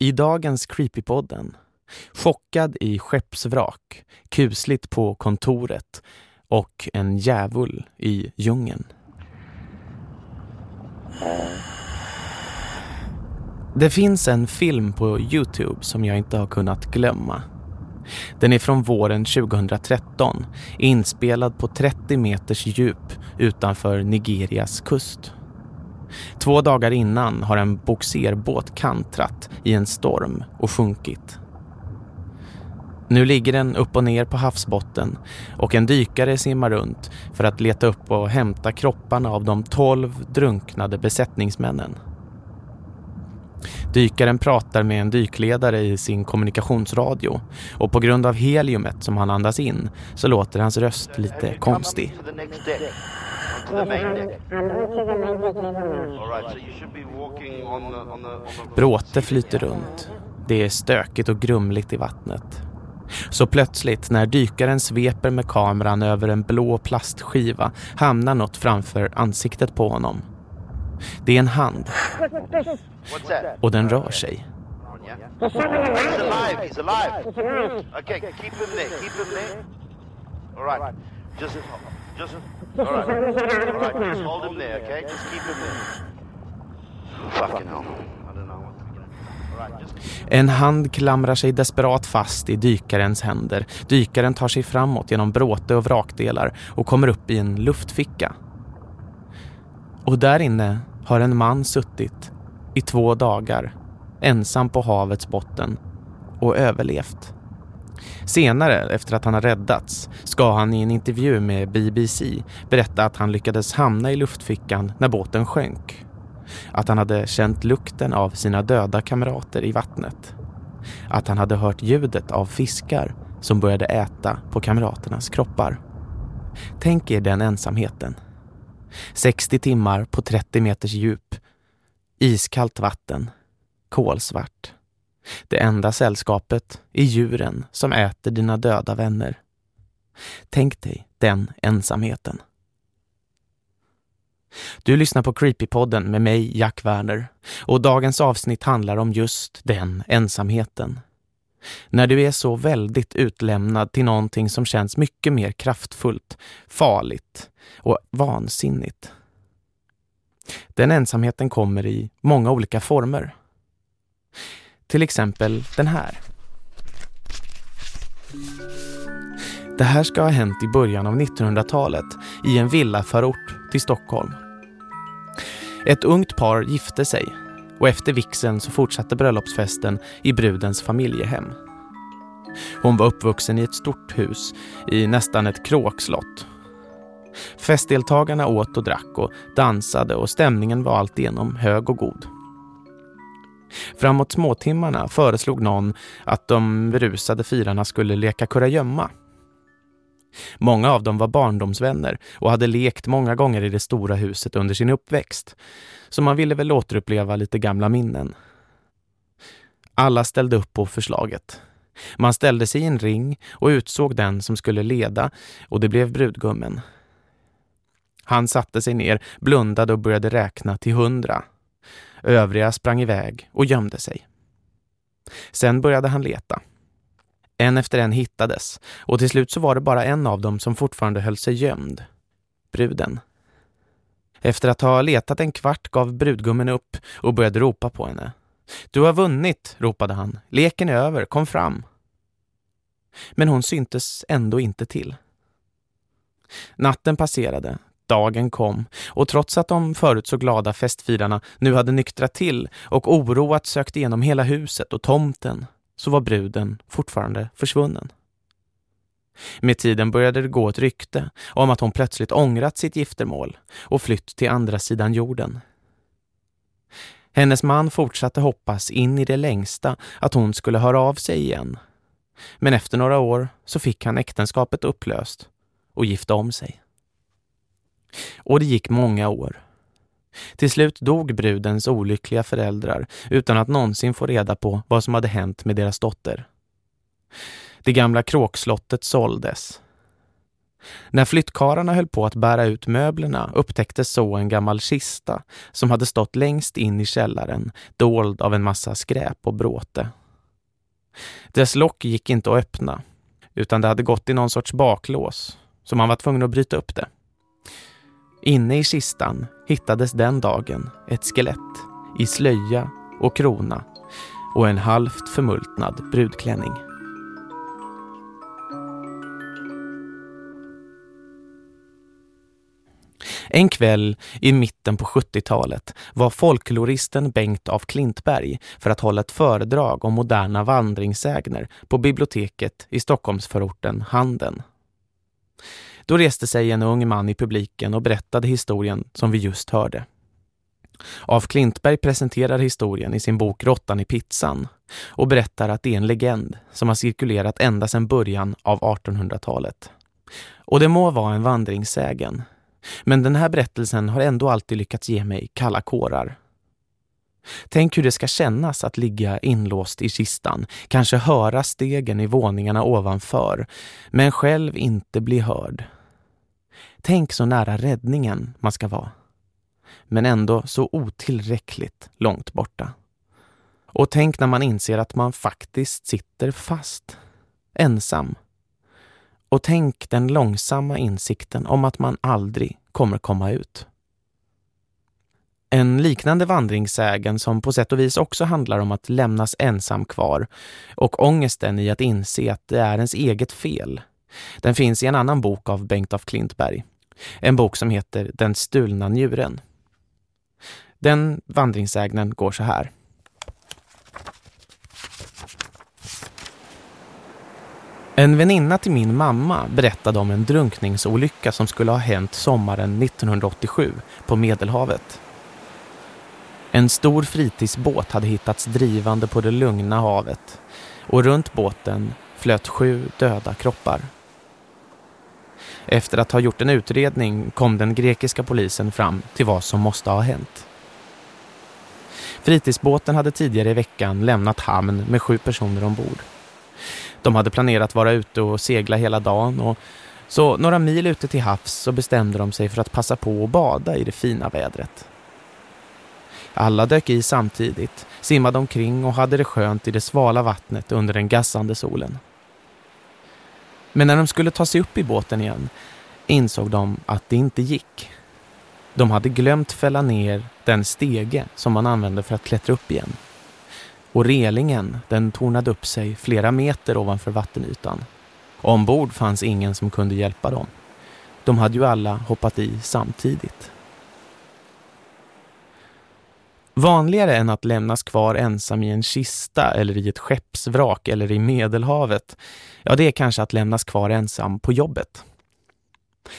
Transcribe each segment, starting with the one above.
I dagens Creepypodden, chockad i skeppsvrak, kusligt på kontoret och en djävul i djungeln. Det finns en film på Youtube som jag inte har kunnat glömma. Den är från våren 2013, inspelad på 30 meters djup utanför Nigerias kust. Två dagar innan har en boxerbåt kantrat i en storm och sjunkit. Nu ligger den upp och ner på havsbotten och en dykare simmar runt för att leta upp och hämta kropparna av de tolv drunknade besättningsmännen. Dykaren pratar med en dykledare i sin kommunikationsradio och på grund av heliumet som han andas in så låter hans röst lite konstig. Bråte flyter runt. Det är stökigt och grumligt i vattnet. Så plötsligt när dykaren sveper med kameran över en blå plastskiva hamnar något framför ansiktet på honom. Det är en hand. Och den rör sig. Just. All right. All right. Just hold him there. Okay. Just keep him there. Fucking hell. En hand klamrar sig desperat fast i dykarens händer. Dykaren tar sig framåt genom bråte och vrakdelar och kommer upp i en luftficka. Och där inne har en man suttit i två dagar, ensam på havets botten och överlevt. Senare, efter att han har räddats, ska han i en intervju med BBC berätta att han lyckades hamna i luftfickan när båten sjönk. Att han hade känt lukten av sina döda kamrater i vattnet. Att han hade hört ljudet av fiskar som började äta på kamraternas kroppar. Tänk er den ensamheten. 60 timmar på 30 meters djup. Iskallt vatten. Kolsvart. Det enda sällskapet är djuren som äter dina döda vänner. Tänk dig den ensamheten. Du lyssnar på Creepypodden med mig, Jack Werner. Och dagens avsnitt handlar om just den ensamheten. När du är så väldigt utlämnad till någonting som känns mycket mer kraftfullt, farligt och vansinnigt. Den ensamheten kommer i många olika former. Till exempel den här. Det här ska ha hänt i början av 1900-talet i en villaförort till Stockholm. Ett ungt par gifte sig och efter vixen så fortsatte bröllopsfesten i brudens familjehem. Hon var uppvuxen i ett stort hus i nästan ett kråkslott. Festdeltagarna åt och drack och dansade och stämningen var alltigenom hög och god. Framåt småtimmarna föreslog någon att de berusade firarna skulle leka kurragömma. Många av dem var barndomsvänner och hade lekt många gånger i det stora huset under sin uppväxt. Så man ville väl återuppleva lite gamla minnen. Alla ställde upp på förslaget. Man ställde sig i en ring och utsåg den som skulle leda och det blev brudgummen. Han satte sig ner, blundade och började räkna till hundra. Övriga sprang iväg och gömde sig. Sen började han leta. En efter en hittades och till slut så var det bara en av dem som fortfarande höll sig gömd. Bruden. Efter att ha letat en kvart gav brudgummen upp och började ropa på henne. Du har vunnit, ropade han. Leken är över, kom fram. Men hon syntes ändå inte till. Natten passerade, dagen kom och trots att de förut så glada festfirarna nu hade nyktrat till och oroat sökt igenom hela huset och tomten så var bruden fortfarande försvunnen. Med tiden började det gå ett rykte om att hon plötsligt ångrat sitt giftermål och flytt till andra sidan jorden. Hennes man fortsatte hoppas in i det längsta att hon skulle höra av sig igen. Men efter några år så fick han äktenskapet upplöst och gifta om sig. Och det gick många år. Till slut dog brudens olyckliga föräldrar utan att någonsin få reda på vad som hade hänt med deras dotter. Det gamla kråkslottet såldes. När flyttkararna höll på att bära ut möblerna upptäcktes så en gammal kista som hade stått längst in i källaren, dold av en massa skräp och bråte. Dess lock gick inte att öppna, utan det hade gått i någon sorts baklås, så man var tvungen att bryta upp det. Inne i kistan hittades den dagen ett skelett i slöja och krona och en halvt förmultnad brudklänning. En kväll i mitten på 70-talet var folkloristen Bengt af Klintberg för att hålla ett föredrag om moderna vandringssägner på biblioteket i Stockholmsförorten Handen. Då reste sig en ung man i publiken och berättade historien som vi just hörde. Af Klintberg presenterar historien i sin bok Råttan i pizzan och berättar att det är en legend som har cirkulerat ända sedan början av 1800-talet. Och det må vara en vandringssägen, men den här berättelsen har ändå alltid lyckats ge mig kalla kårar. Tänk hur det ska kännas att ligga inlåst i kistan, kanske höra stegen i våningarna ovanför, men själv inte bli hörd. Tänk så nära räddningen man ska vara. Men ändå så otillräckligt långt borta. Och tänk när man inser att man faktiskt sitter fast, ensam och tänk den långsamma insikten om att man aldrig kommer komma ut. En liknande vandringssägen som på sätt och vis också handlar om att lämnas ensam kvar och ångesten i att inse att det är ens eget fel. Den finns i en annan bok av Bengt af Klintberg. En bok som heter Den stulna njuren. Den vandringssägnen går så här. En väninna till min mamma berättade om en drunkningsolycka som skulle ha hänt sommaren 1987 på Medelhavet. En stor fritidsbåt hade hittats drivande på det lugna havet och runt båten flöt sju döda kroppar. Efter att ha gjort en utredning kom den grekiska polisen fram till vad som måste ha hänt. Fritidsbåten hade tidigare i veckan lämnat hamn med sju personer ombord. De hade planerat vara ute och segla hela dagen och så några mil ute till havs så bestämde de sig för att passa på att bada i det fina vädret. Alla dök i samtidigt, simmade omkring och hade det skönt i det svala vattnet under den gassande solen. Men när de skulle ta sig upp i båten igen insåg de att det inte gick. De hade glömt fälla ner den stege som man använde för att klättra upp igen och relingen den tornade upp sig flera meter ovanför vattenytan. Ombord fanns ingen som kunde hjälpa dem. De hade ju alla hoppat i samtidigt. Vanligare än att lämnas kvar ensam i en kista eller i ett skeppsvrak eller i Medelhavet, ja det är kanske att lämnas kvar ensam på jobbet.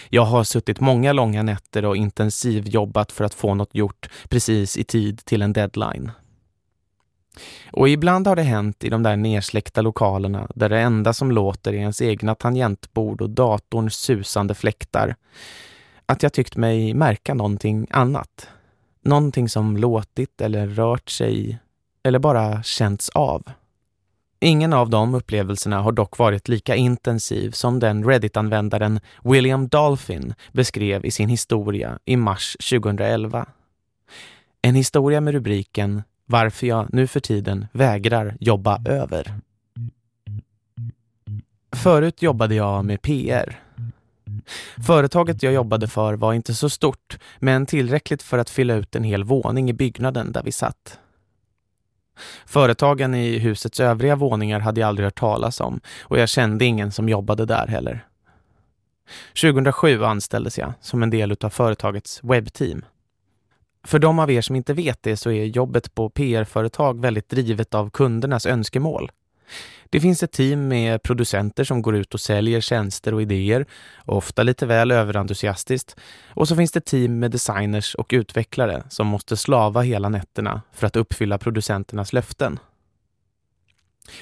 Jag har suttit många långa nätter och intensivjobbat för att få något gjort precis i tid till en deadline. Och ibland har det hänt i de där nersläckta lokalerna där det enda som låter är ens egna tangentbord och datorns susande fläktar. Att jag tyckt mig märka någonting annat. Någonting som låtit eller rört sig eller bara känts av. Ingen av de upplevelserna har dock varit lika intensiv som den Reddit-användaren William Dolphin beskrev i sin historia i mars 2011. En historia med rubriken varför jag nu för tiden vägrar jobba över. Förut jobbade jag med PR. Företaget jag jobbade för var inte så stort, men tillräckligt för att fylla ut en hel våning i byggnaden där vi satt. Företagen i husets övriga våningar hade jag aldrig hört talas om och jag kände ingen som jobbade där heller. 2007 anställdes jag som en del av företagets webbteam. För de av er som inte vet det så är jobbet på PR-företag väldigt drivet av kundernas önskemål. Det finns ett team med producenter som går ut och säljer tjänster och idéer, ofta lite väl överentusiastiskt. Och så finns det team med designers och utvecklare som måste slava hela nätterna för att uppfylla producenternas löften.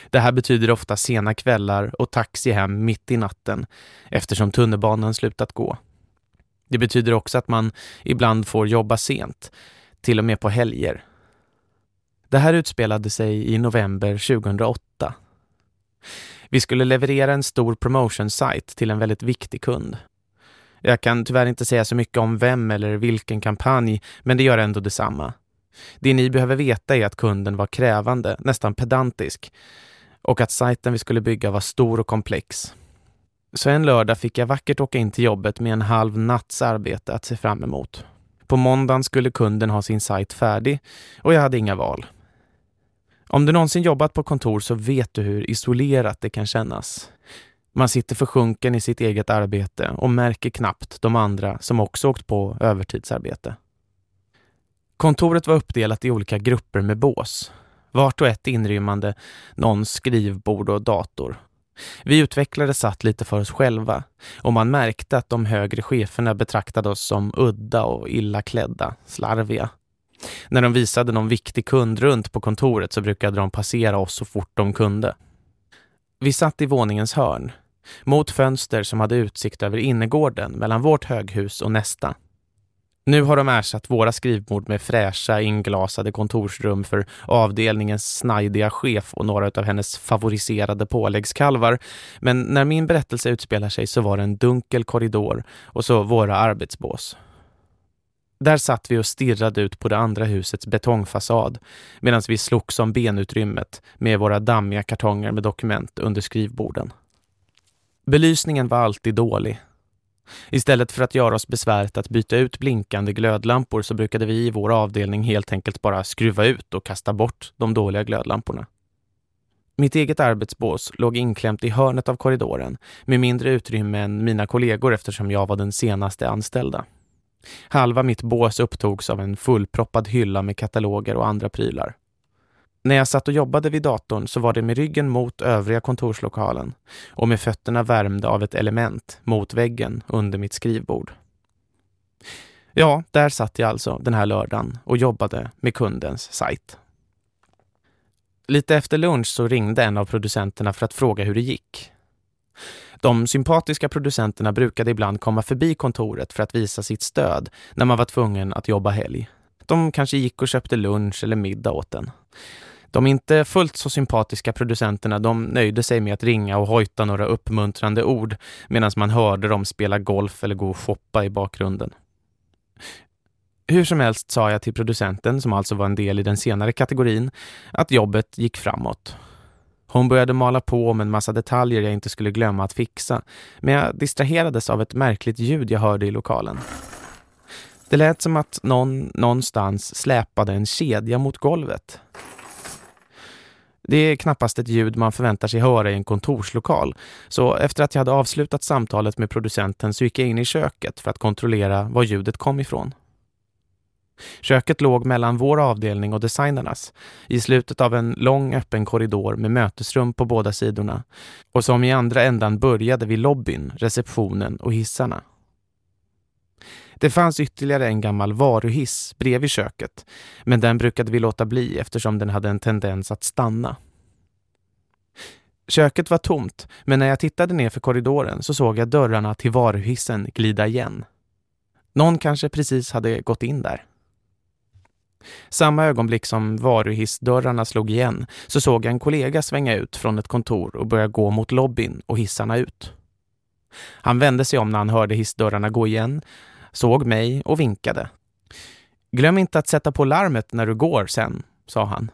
Det här betyder ofta sena kvällar och taxi hem mitt i natten eftersom tunnelbanan slutat gå. Det betyder också att man ibland får jobba sent, till och med på helger. Det här utspelade sig i november 2008. Vi skulle leverera en stor promotion site till en väldigt viktig kund. Jag kan tyvärr inte säga så mycket om vem eller vilken kampanj, men det gör ändå detsamma. Det ni behöver veta är att kunden var krävande, nästan pedantisk, och att sajten vi skulle bygga var stor och komplex. Så en lördag fick jag vackert åka in till jobbet med en halv natts arbete att se fram emot. På måndagen skulle kunden ha sin sajt färdig och jag hade inga val. Om du någonsin jobbat på kontor så vet du hur isolerat det kan kännas. Man sitter försjunken i sitt eget arbete och märker knappt de andra som också åkt på övertidsarbete. Kontoret var uppdelat i olika grupper med bås. Vart och ett inrymmande någons skrivbord och dator. Vi utvecklare satt lite för oss själva och man märkte att de högre cheferna betraktade oss som udda och illa klädda, slarviga. När de visade någon viktig kund runt på kontoret så brukade de passera oss så fort de kunde. Vi satt i våningens hörn, mot fönster som hade utsikt över innergården mellan vårt höghus och nästa. Nu har de ersatt våra skrivbord med fräscha inglasade kontorsrum för avdelningens snajdiga chef och några av hennes favoriserade påläggskalvar. Men när min berättelse utspelar sig så var det en dunkel korridor och så våra arbetsbås. Där satt vi och stirrade ut på det andra husets betongfasad medan vi slogs om benutrymmet med våra dammiga kartonger med dokument under skrivborden. Belysningen var alltid dålig. Istället för att göra oss besväret att byta ut blinkande glödlampor så brukade vi i vår avdelning helt enkelt bara skruva ut och kasta bort de dåliga glödlamporna. Mitt eget arbetsbås låg inklämt i hörnet av korridoren med mindre utrymme än mina kollegor eftersom jag var den senaste anställda. Halva mitt bås upptogs av en fullproppad hylla med kataloger och andra prylar. När jag satt och jobbade vid datorn så var det med ryggen mot övriga kontorslokalen och med fötterna värmda av ett element mot väggen under mitt skrivbord. Ja, där satt jag alltså den här lördagen och jobbade med kundens sajt. Lite efter lunch så ringde en av producenterna för att fråga hur det gick. De sympatiska producenterna brukade ibland komma förbi kontoret för att visa sitt stöd när man var tvungen att jobba helg. De kanske gick och köpte lunch eller middag åt en. De inte fullt så sympatiska producenterna de nöjde sig med att ringa och hojta några uppmuntrande ord medan man hörde dem spela golf eller gå och shoppa i bakgrunden. Hur som helst sa jag till producenten, som alltså var en del i den senare kategorin, att jobbet gick framåt. Hon började mala på om en massa detaljer jag inte skulle glömma att fixa, men jag distraherades av ett märkligt ljud jag hörde i lokalen. Det lät som att någon någonstans släpade en kedja mot golvet. Det är knappast ett ljud man förväntar sig höra i en kontorslokal. Så efter att jag hade avslutat samtalet med producenten så gick jag in i köket för att kontrollera var ljudet kom ifrån. Köket låg mellan vår avdelning och designernas, i slutet av en lång öppen korridor med mötesrum på båda sidorna och som i andra ändan började vid lobbyn, receptionen och hissarna. Det fanns ytterligare en gammal varuhiss bredvid köket, men den brukade vi låta bli eftersom den hade en tendens att stanna. Köket var tomt, men när jag tittade ner för korridoren så såg jag dörrarna till varuhissen glida igen. Någon kanske precis hade gått in där. Samma ögonblick som varuhissdörrarna slog igen så såg jag en kollega svänga ut från ett kontor och börja gå mot lobbyn och hissarna ut. Han vände sig om när han hörde hissdörrarna gå igen såg mig och vinkade. Glöm inte att sätta på larmet när du går sen, sa han.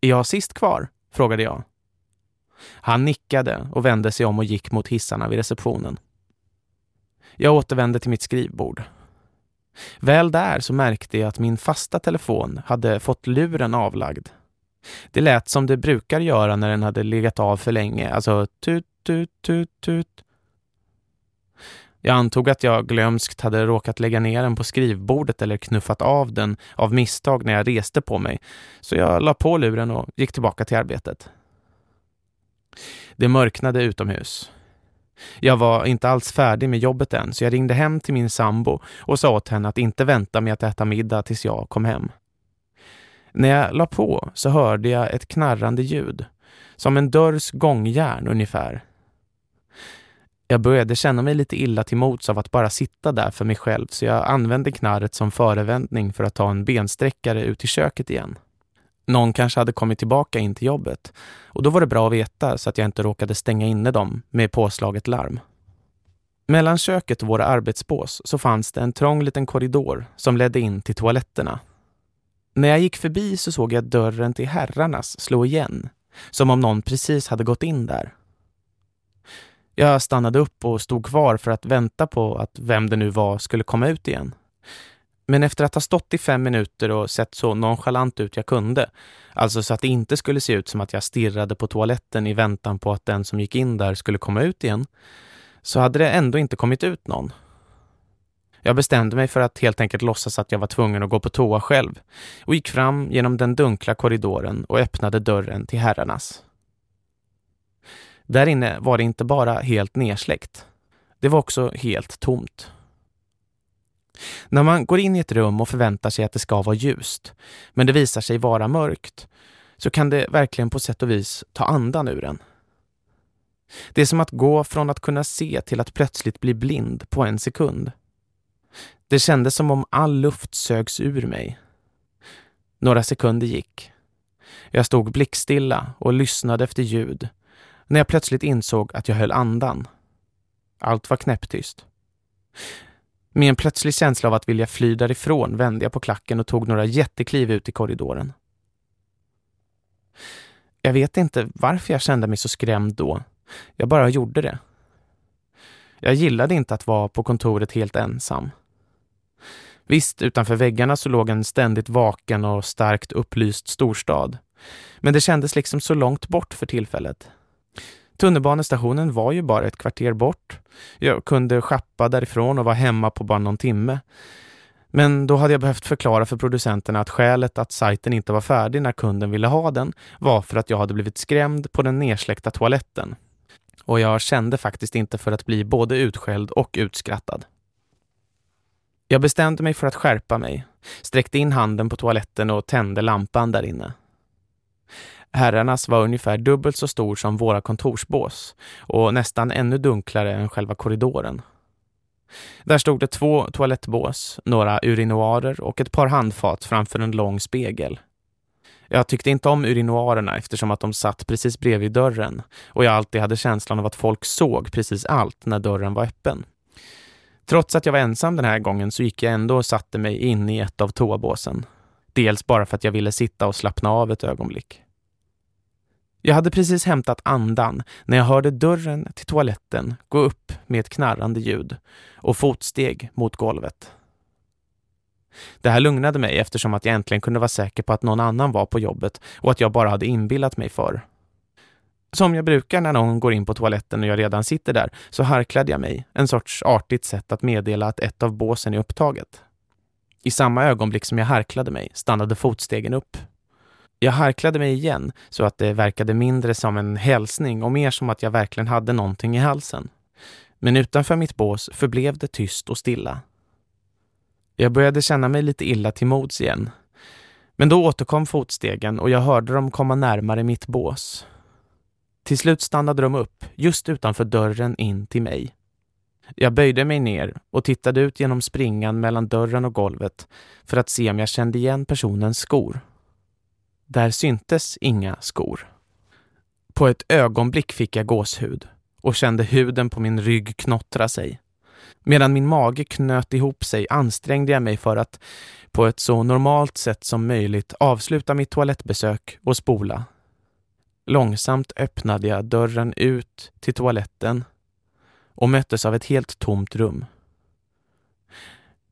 Är jag sist kvar? frågade jag. Han nickade och vände sig om och gick mot hissarna vid receptionen. Jag återvände till mitt skrivbord. Väl där så märkte jag att min fasta telefon hade fått luren avlagd. Det lät som det brukar göra när den hade legat av för länge, alltså tut, tut, tut, tut. Jag antog att jag glömskt hade råkat lägga ner den på skrivbordet eller knuffat av den av misstag när jag reste på mig, så jag la på luren och gick tillbaka till arbetet. Det mörknade utomhus. Jag var inte alls färdig med jobbet än, så jag ringde hem till min sambo och sa åt henne att inte vänta med att äta middag tills jag kom hem. När jag la på så hörde jag ett knarrande ljud, som en dörrs gångjärn ungefär. Jag började känna mig lite illa till mots av att bara sitta där för mig själv så jag använde knarret som förevändning för att ta en bensträckare ut i köket igen. Någon kanske hade kommit tillbaka in till jobbet och då var det bra att veta så att jag inte råkade stänga inne dem med påslaget larm. Mellan köket och våra arbetsbås så fanns det en trång liten korridor som ledde in till toaletterna. När jag gick förbi så såg jag dörren till herrarnas slå igen, som om någon precis hade gått in där. Jag stannade upp och stod kvar för att vänta på att vem det nu var skulle komma ut igen. Men efter att ha stått i fem minuter och sett så nonchalant ut jag kunde, alltså så att det inte skulle se ut som att jag stirrade på toaletten i väntan på att den som gick in där skulle komma ut igen, så hade det ändå inte kommit ut någon. Jag bestämde mig för att helt enkelt låtsas att jag var tvungen att gå på toa själv och gick fram genom den dunkla korridoren och öppnade dörren till herrarnas. Där inne var det inte bara helt nersläckt. Det var också helt tomt. När man går in i ett rum och förväntar sig att det ska vara ljust, men det visar sig vara mörkt, så kan det verkligen på sätt och vis ta andan ur en. Det är som att gå från att kunna se till att plötsligt bli blind på en sekund. Det kändes som om all luft sögs ur mig. Några sekunder gick. Jag stod blickstilla och lyssnade efter ljud när jag plötsligt insåg att jag höll andan. Allt var knäpptyst. Med en plötslig känsla av att vilja fly därifrån vände jag på klacken och tog några jättekliv ut i korridoren. Jag vet inte varför jag kände mig så skrämd då. Jag bara gjorde det. Jag gillade inte att vara på kontoret helt ensam. Visst, utanför väggarna så låg en ständigt vaken och starkt upplyst storstad. Men det kändes liksom så långt bort för tillfället. Tunnelbanestationen var ju bara ett kvarter bort. Jag kunde schappa därifrån och vara hemma på bara någon timme. Men då hade jag behövt förklara för producenterna att skälet att sajten inte var färdig när kunden ville ha den var för att jag hade blivit skrämd på den nersläckta toaletten. Och jag kände faktiskt inte för att bli både utskälld och utskrattad. Jag bestämde mig för att skärpa mig, sträckte in handen på toaletten och tände lampan där inne. Herrarnas var ungefär dubbelt så stor som våra kontorsbås och nästan ännu dunklare än själva korridoren. Där stod det två toalettbås, några urinoarer och ett par handfat framför en lång spegel. Jag tyckte inte om urinoarerna eftersom att de satt precis bredvid dörren och jag alltid hade känslan av att folk såg precis allt när dörren var öppen. Trots att jag var ensam den här gången så gick jag ändå och satte mig in i ett av toabåsen. Dels bara för att jag ville sitta och slappna av ett ögonblick. Jag hade precis hämtat andan när jag hörde dörren till toaletten gå upp med ett knarrande ljud och fotsteg mot golvet. Det här lugnade mig eftersom att jag äntligen kunde vara säker på att någon annan var på jobbet och att jag bara hade inbillat mig för. Som jag brukar när någon går in på toaletten och jag redan sitter där så harklade jag mig, en sorts artigt sätt att meddela att ett av båsen är upptaget. I samma ögonblick som jag harklade mig stannade fotstegen upp jag harklade mig igen så att det verkade mindre som en hälsning och mer som att jag verkligen hade någonting i halsen. Men utanför mitt bås förblev det tyst och stilla. Jag började känna mig lite illa till mods igen. Men då återkom fotstegen och jag hörde dem komma närmare mitt bås. Till slut stannade de upp just utanför dörren in till mig. Jag böjde mig ner och tittade ut genom springan mellan dörren och golvet för att se om jag kände igen personens skor. Där syntes inga skor. På ett ögonblick fick jag gåshud och kände huden på min rygg knottra sig. Medan min mage knöt ihop sig ansträngde jag mig för att på ett så normalt sätt som möjligt avsluta mitt toalettbesök och spola. Långsamt öppnade jag dörren ut till toaletten och möttes av ett helt tomt rum.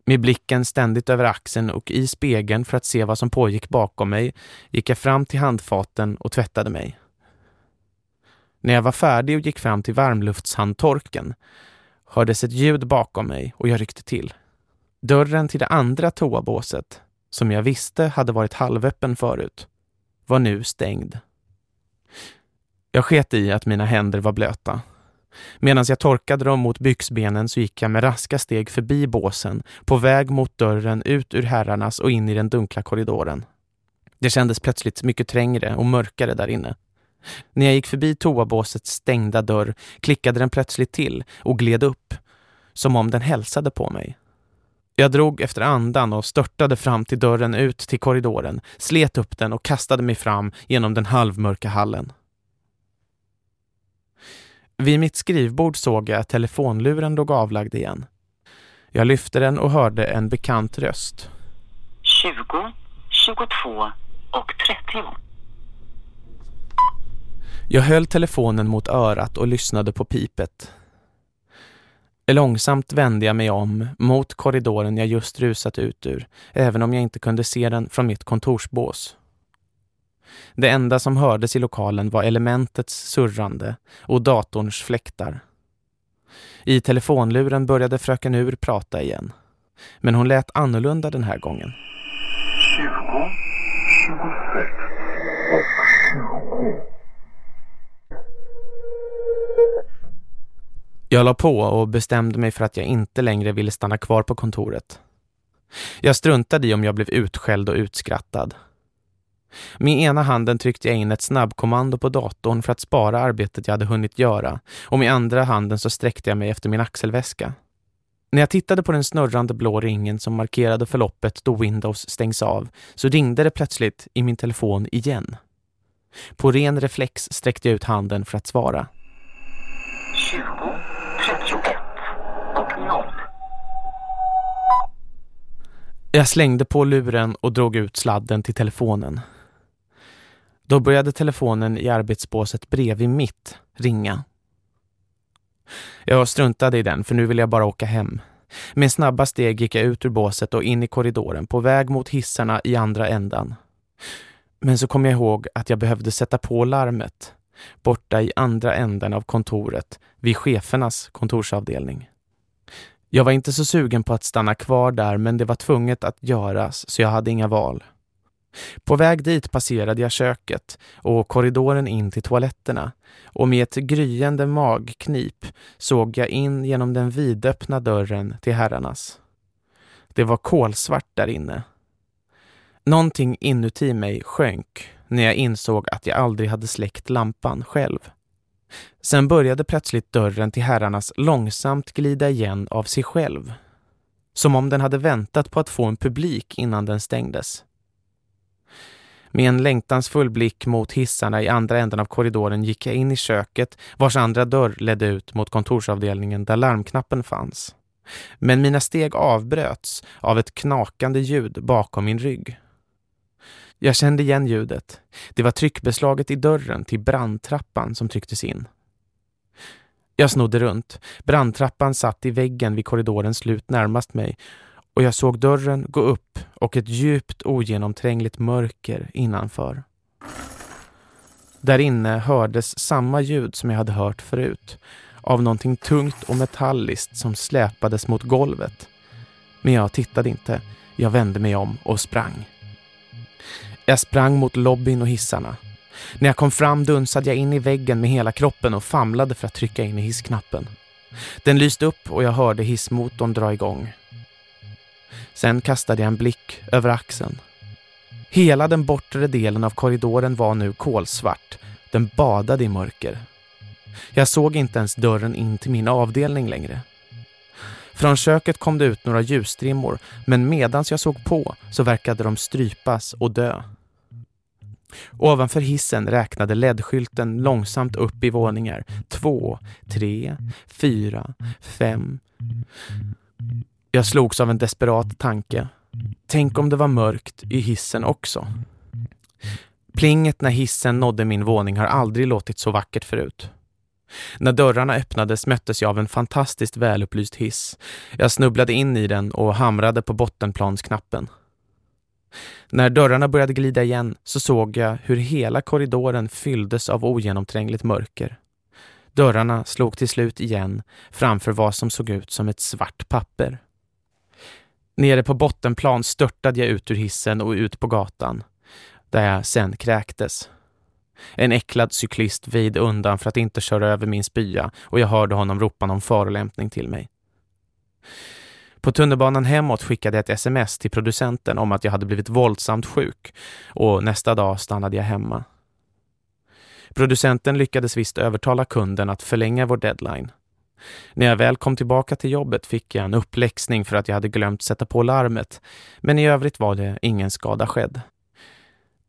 Med blicken ständigt över axeln och i spegeln för att se vad som pågick bakom mig gick jag fram till handfaten och tvättade mig. När jag var färdig och gick fram till varmluftshandtorken hördes ett ljud bakom mig och jag ryckte till. Dörren till det andra toabåset, som jag visste hade varit halvöppen förut, var nu stängd. Jag sket i att mina händer var blöta Medan jag torkade dem mot byxbenen så gick jag med raska steg förbi båsen, på väg mot dörren ut ur herrarnas och in i den dunkla korridoren. Det kändes plötsligt mycket trängre och mörkare där inne. När jag gick förbi toabåsets stängda dörr klickade den plötsligt till och gled upp, som om den hälsade på mig. Jag drog efter andan och störtade fram till dörren ut till korridoren, slet upp den och kastade mig fram genom den halvmörka hallen. Vid mitt skrivbord såg jag att telefonluren låg avlagd igen. Jag lyfte den och hörde en bekant röst. 20, 22 och 30. Jag höll telefonen mot örat och lyssnade på pipet. Långsamt vände jag mig om mot korridoren jag just rusat ut ur, även om jag inte kunde se den från mitt kontorsbås. Det enda som hördes i lokalen var elementets surrande och datorns fläktar. I telefonluren började fröken Ur prata igen. Men hon lät annorlunda den här gången. 20, 26 och 27. Jag la på och bestämde mig för att jag inte längre ville stanna kvar på kontoret. Jag struntade i om jag blev utskälld och utskrattad. Med ena handen tryckte jag in ett snabbkommando på datorn för att spara arbetet jag hade hunnit göra och med andra handen så sträckte jag mig efter min axelväska. När jag tittade på den snurrande blå ringen som markerade förloppet då Windows stängs av så ringde det plötsligt i min telefon igen. På ren reflex sträckte jag ut handen för att svara. 20, 31 och 0. Jag slängde på luren och drog ut sladden till telefonen. Då började telefonen i arbetsbåset bredvid mitt ringa. Jag struntade i den för nu ville jag bara åka hem. Med snabba steg gick jag ut ur båset och in i korridoren på väg mot hissarna i andra ändan. Men så kom jag ihåg att jag behövde sätta på larmet borta i andra änden av kontoret vid chefernas kontorsavdelning. Jag var inte så sugen på att stanna kvar där men det var tvunget att göras så jag hade inga val. På väg dit passerade jag köket och korridoren in till toaletterna och med ett gryende magknip såg jag in genom den vidöppna dörren till herrarnas. Det var kolsvart där inne. Någonting inuti mig sjönk när jag insåg att jag aldrig hade släckt lampan själv. Sen började plötsligt dörren till herrarnas långsamt glida igen av sig själv. Som om den hade väntat på att få en publik innan den stängdes. Med en längtansfull blick mot hissarna i andra änden av korridoren gick jag in i köket vars andra dörr ledde ut mot kontorsavdelningen där larmknappen fanns. Men mina steg avbröts av ett knakande ljud bakom min rygg. Jag kände igen ljudet. Det var tryckbeslaget i dörren till brandtrappan som trycktes in. Jag snodde runt. Brandtrappan satt i väggen vid korridorens slut närmast mig och jag såg dörren gå upp och ett djupt ogenomträngligt mörker innanför. Där inne hördes samma ljud som jag hade hört förut av någonting tungt och metalliskt som släpades mot golvet. Men jag tittade inte. Jag vände mig om och sprang. Jag sprang mot lobbyn och hissarna. När jag kom fram dunsade jag in i väggen med hela kroppen och famlade för att trycka in i hissknappen. Den lyste upp och jag hörde hissmotorn dra igång. Sen kastade jag en blick över axeln. Hela den bortre delen av korridoren var nu kolsvart. Den badade i mörker. Jag såg inte ens dörren in till min avdelning längre. Från köket kom det ut några ljusstrimmor men medans jag såg på så verkade de strypas och dö. Ovanför hissen räknade ledskylten långsamt upp i våningar. Två, tre, fyra, fem. Jag slogs av en desperat tanke. Tänk om det var mörkt i hissen också. Plinget när hissen nådde min våning har aldrig låtit så vackert förut. När dörrarna öppnades möttes jag av en fantastiskt välupplyst hiss. Jag snubblade in i den och hamrade på bottenplansknappen. När dörrarna började glida igen så såg jag hur hela korridoren fylldes av ogenomträngligt mörker. Dörrarna slog till slut igen framför vad som såg ut som ett svart papper. Nere på bottenplan störtade jag ut ur hissen och ut på gatan, där jag sen kräktes. En äcklad cyklist vid undan för att inte köra över min spya och jag hörde honom ropa någon förolämpning till mig. På tunnelbanan hemåt skickade jag ett sms till producenten om att jag hade blivit våldsamt sjuk och nästa dag stannade jag hemma. Producenten lyckades visst övertala kunden att förlänga vår deadline. När jag väl kom tillbaka till jobbet fick jag en uppläxning för att jag hade glömt sätta på larmet, men i övrigt var det ingen skada skedd.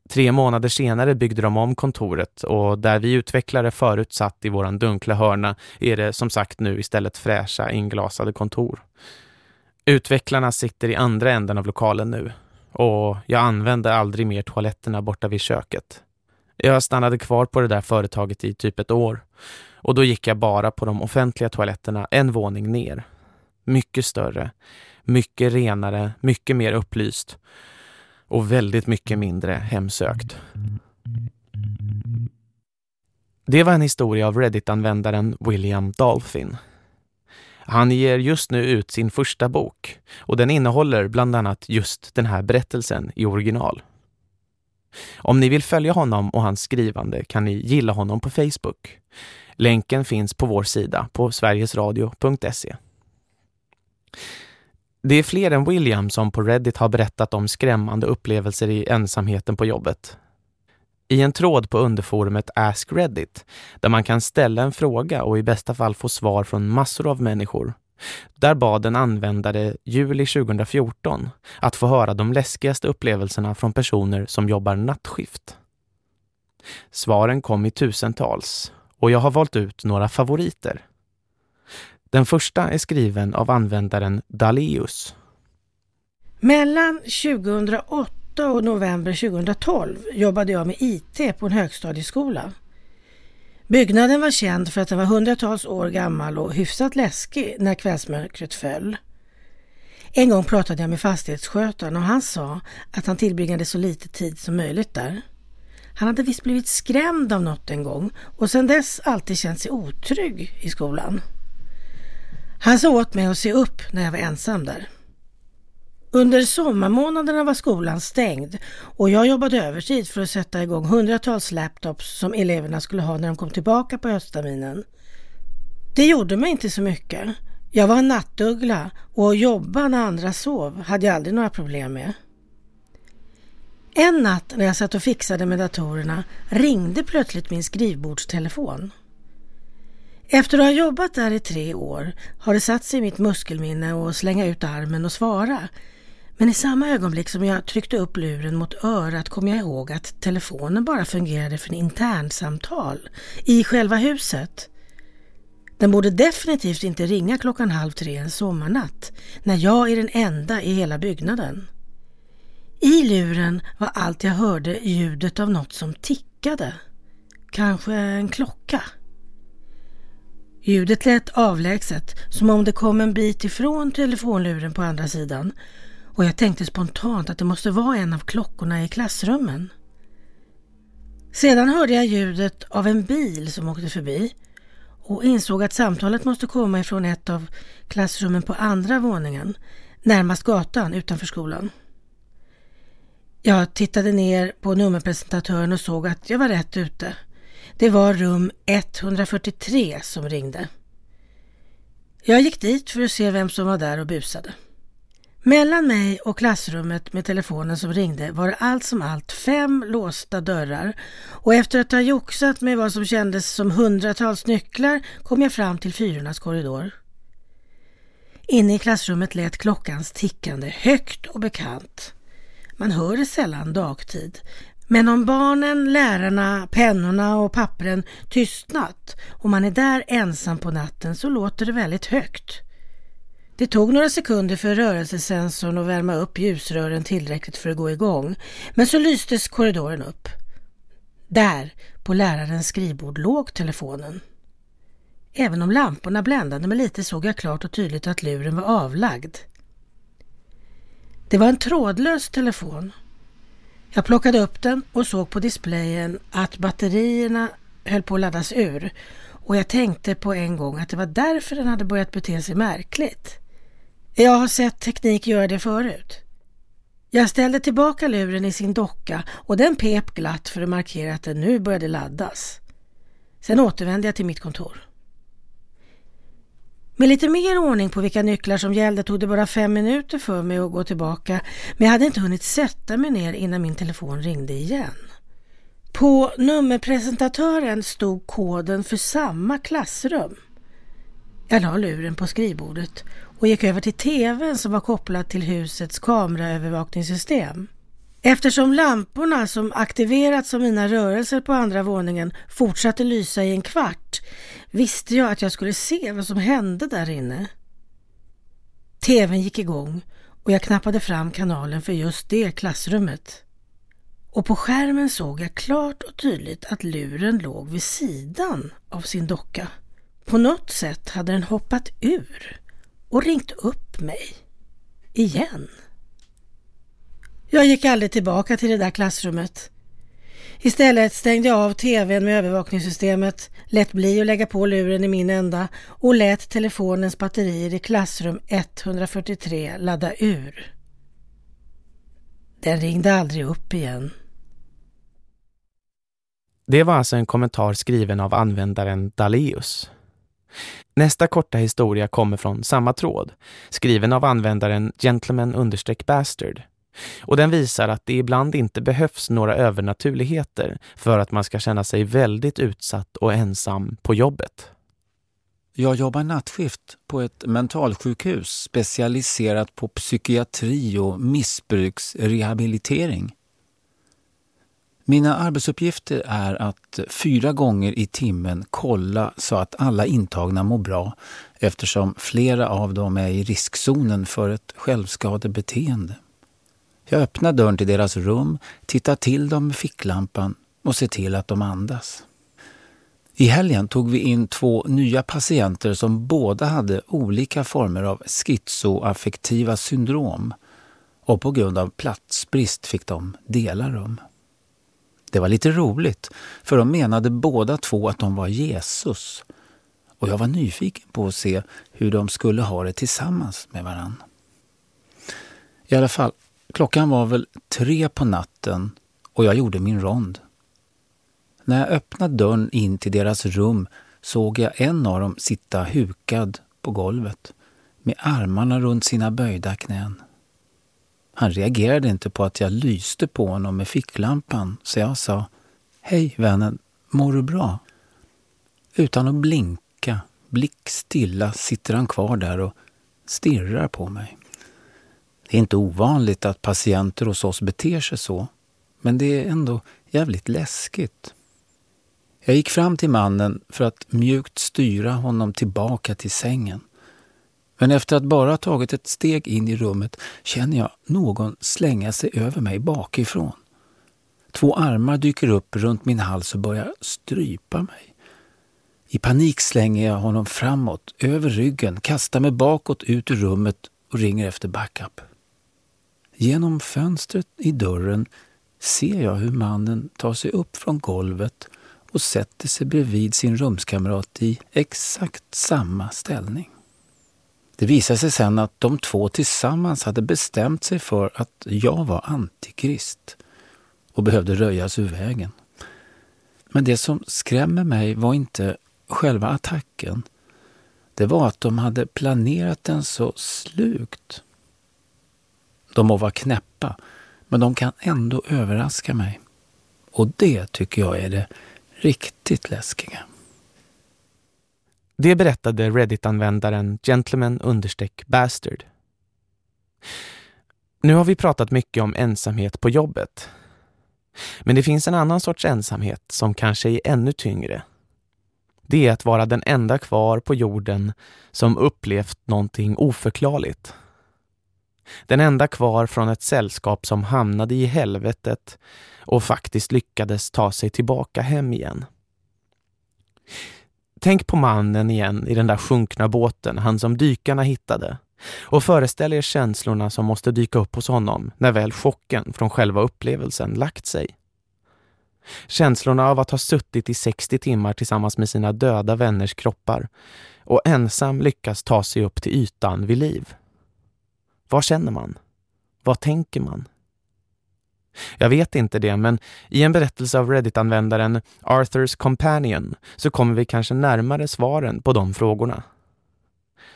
Tre månader senare byggde de om kontoret och där vi utvecklare förut satt i våran dunkla hörna är det som sagt nu istället fräscha inglasade kontor. Utvecklarna sitter i andra änden av lokalen nu och jag använde aldrig mer toaletterna borta vid köket. Jag stannade kvar på det där företaget i typ ett år och då gick jag bara på de offentliga toaletterna en våning ner. Mycket större, mycket renare, mycket mer upplyst och väldigt mycket mindre hemsökt. Det var en historia av Reddit-användaren William Dolphin. Han ger just nu ut sin första bok och den innehåller bland annat just den här berättelsen i original. Om ni vill följa honom och hans skrivande kan ni gilla honom på Facebook. Länken finns på vår sida på sverigesradio.se. Det är fler än William som på Reddit har berättat om skrämmande upplevelser i ensamheten på jobbet. I en tråd på underforumet Ask Reddit, där man kan ställa en fråga och i bästa fall få svar från massor av människor, där bad en användare juli 2014 att få höra de läskigaste upplevelserna från personer som jobbar nattskift. Svaren kom i tusentals och jag har valt ut några favoriter. Den första är skriven av användaren Daleus. Mellan 2008 och november 2012 jobbade jag med IT på en högstadieskola. Byggnaden var känd för att den var hundratals år gammal och hyfsat läskig när kvällsmörkret föll. En gång pratade jag med fastighetsskötaren och han sa att han tillbringade så lite tid som möjligt där. Han hade visst blivit skrämd av något en gång och sedan dess alltid känt sig otrygg i skolan. Han sa åt mig att se upp när jag var ensam där. Under sommarmånaderna var skolan stängd och jag jobbade övertid för att sätta igång hundratals laptops som eleverna skulle ha när de kom tillbaka på höstterminen. Det gjorde mig inte så mycket. Jag var en nattuggla och att jobba när andra sov hade jag aldrig några problem med. En natt när jag satt och fixade med datorerna ringde plötsligt min skrivbordstelefon. Efter att ha jobbat där i tre år har det satt sig i mitt muskelminne att slänga ut armen och svara. Men i samma ögonblick som jag tryckte upp luren mot örat kom jag ihåg att telefonen bara fungerade för internsamtal i själva huset. Den borde definitivt inte ringa klockan halv tre en sommarnatt när jag är den enda i hela byggnaden. I luren var allt jag hörde ljudet av något som tickade. Kanske en klocka. Ljudet lät avlägset, som om det kom en bit ifrån telefonluren på andra sidan och jag tänkte spontant att det måste vara en av klockorna i klassrummen. Sedan hörde jag ljudet av en bil som åkte förbi och insåg att samtalet måste komma ifrån ett av klassrummen på andra våningen, närmast gatan utanför skolan. Jag tittade ner på nummerpresentatören och såg att jag var rätt ute. Det var rum 143 som ringde. Jag gick dit för att se vem som var där och busade. Mellan mig och klassrummet med telefonen som ringde var det allt som allt fem låsta dörrar och efter att ha joxat med vad som kändes som hundratals nycklar kom jag fram till fyrornas korridor. Inne i klassrummet lät klockans tickande högt och bekant. Man hör det sällan dagtid, men om barnen, lärarna, pennorna och pappren tystnat och man är där ensam på natten så låter det väldigt högt. Det tog några sekunder för rörelsesensorn att värma upp ljusrören tillräckligt för att gå igång, men så lystes korridoren upp. Där, på lärarens skrivbord, låg telefonen. Även om lamporna bländade mig lite såg jag klart och tydligt att luren var avlagd. Det var en trådlös telefon. Jag plockade upp den och såg på displayen att batterierna höll på att laddas ur och jag tänkte på en gång att det var därför den hade börjat bete sig märkligt. Jag har sett teknik göra det förut. Jag ställde tillbaka luren i sin docka och den pep glatt för att markera att den nu började laddas. Sen återvände jag till mitt kontor. Med lite mer ordning på vilka nycklar som gällde tog det bara fem minuter för mig att gå tillbaka men jag hade inte hunnit sätta mig ner innan min telefon ringde igen. På nummerpresentatören stod koden för samma klassrum. Jag la luren på skrivbordet och gick över till tvn som var kopplad till husets kameraövervakningssystem. Eftersom lamporna som aktiverats av mina rörelser på andra våningen fortsatte lysa i en kvart visste jag att jag skulle se vad som hände där inne. TVn gick igång och jag knappade fram kanalen för just det klassrummet. Och på skärmen såg jag klart och tydligt att luren låg vid sidan av sin docka. På något sätt hade den hoppat ur och ringt upp mig. Igen. Jag gick aldrig tillbaka till det där klassrummet. Istället stängde jag av tvn med övervakningssystemet, lät bli att lägga på luren i min ända och lät telefonens batterier i klassrum 143 ladda ur. Den ringde aldrig upp igen. Det var alltså en kommentar skriven av användaren Daleus. Nästa korta historia kommer från samma tråd, skriven av användaren gentleman-bastard. Och den visar att det ibland inte behövs några övernaturligheter för att man ska känna sig väldigt utsatt och ensam på jobbet. Jag jobbar nattskift på ett mentalsjukhus specialiserat på psykiatri och missbruksrehabilitering. Mina arbetsuppgifter är att fyra gånger i timmen kolla så att alla intagna mår bra eftersom flera av dem är i riskzonen för ett självskadebeteende. Jag öppnar dörren till deras rum, tittar till dem med ficklampan och ser till att de andas. I helgen tog vi in två nya patienter som båda hade olika former av schizoaffektiva syndrom och på grund av platsbrist fick de dela rum. Det var lite roligt, för de menade båda två att de var Jesus. Och jag var nyfiken på att se hur de skulle ha det tillsammans med varann. I alla fall, klockan var väl tre på natten och jag gjorde min rond. När jag öppnade dörren in till deras rum såg jag en av dem sitta hukad på golvet med armarna runt sina böjda knän. Han reagerade inte på att jag lyste på honom med ficklampan så jag sa Hej vännen, mår du bra? Utan att blinka, blickstilla, sitter han kvar där och stirrar på mig. Det är inte ovanligt att patienter hos oss beter sig så, men det är ändå jävligt läskigt. Jag gick fram till mannen för att mjukt styra honom tillbaka till sängen. Men efter att bara ha tagit ett steg in i rummet känner jag någon slänga sig över mig bakifrån. Två armar dyker upp runt min hals och börjar strypa mig. I panik slänger jag honom framåt, över ryggen, kastar mig bakåt ut ur rummet och ringer efter backup. Genom fönstret i dörren ser jag hur mannen tar sig upp från golvet och sätter sig bredvid sin rumskamrat i exakt samma ställning. Det visade sig sen att de två tillsammans hade bestämt sig för att jag var antikrist och behövde röjas ur vägen. Men det som skrämmer mig var inte själva attacken. Det var att de hade planerat den så slugt. De må vara knäppa, men de kan ändå överraska mig. Och det tycker jag är det riktigt läskiga. Det berättade Reddit-användaren gentleman-bastard. Nu har vi pratat mycket om ensamhet på jobbet. Men det finns en annan sorts ensamhet som kanske är ännu tyngre. Det är att vara den enda kvar på jorden som upplevt någonting oförklarligt. Den enda kvar från ett sällskap som hamnade i helvetet och faktiskt lyckades ta sig tillbaka hem igen. Tänk på mannen igen i den där sjunkna båten, han som dykarna hittade. Och föreställ er känslorna som måste dyka upp hos honom när väl chocken från själva upplevelsen lagt sig. Känslorna av att ha suttit i 60 timmar tillsammans med sina döda vänners kroppar och ensam lyckas ta sig upp till ytan vid liv. Vad känner man? Vad tänker man? Jag vet inte det, men i en berättelse av Reddit-användaren Arthurs Companion så kommer vi kanske närmare svaren på de frågorna.